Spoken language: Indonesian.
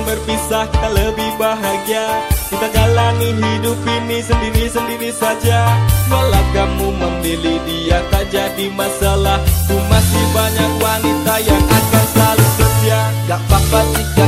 Jangan berpisah kita lebih bahagia. Kita jalani hidup ini sendiri-sendiri saja. Walau kamu memilih dia tak jadi masalah. Ku masih banyak wanita yang akan selalu setia. Gak apa-apa jika